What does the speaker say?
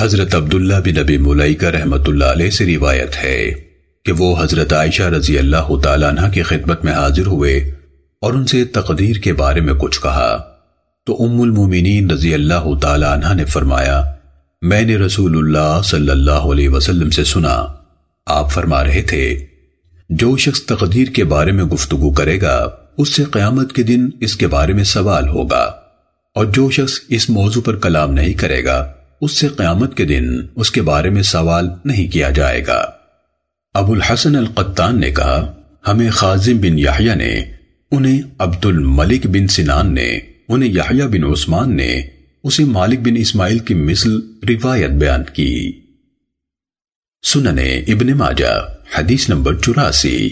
حضرت عبداللہ بن نبی ملیکہ رحمت اللہ علیہ سے روایت ہے کہ وہ حضرت عائشہ رضی اللہ تعالیٰ عنہ کی خدمت میں حاضر ہوئے اور ان سے تقدیر کے بارے میں کچھ کہا۔ تو ام المومنین رضی اللہ تعالیٰ عنہ نے فرمایا، میں نے رسول اللہ صلی اللہ علیہ وسلم سے سنا۔ آپ فرما رہے تھے، جو شخص تقدیر کے بارے میں گفتگو کرے گا، اس سے قیامت کے دن اس کے بارے میں سوال ہوگا، اور جو شخص اس موضوع پر کلام نہیں کرے گا اس سے قیامت کے دن اس کے بارے میں سوال نہیں کیا جائے گا۔ ابو الحسن القتان نے کہا، ہمیں خازم بن یحییٰ نے، انہیں عبد الملک بن سنان نے، انہیں یحییٰ بن عثمان نے، اسے مالک بن اسماعیل کی مثل روایت بیان کی۔ سننے ابن ماجہ، حدیث نمبر چوراسی۔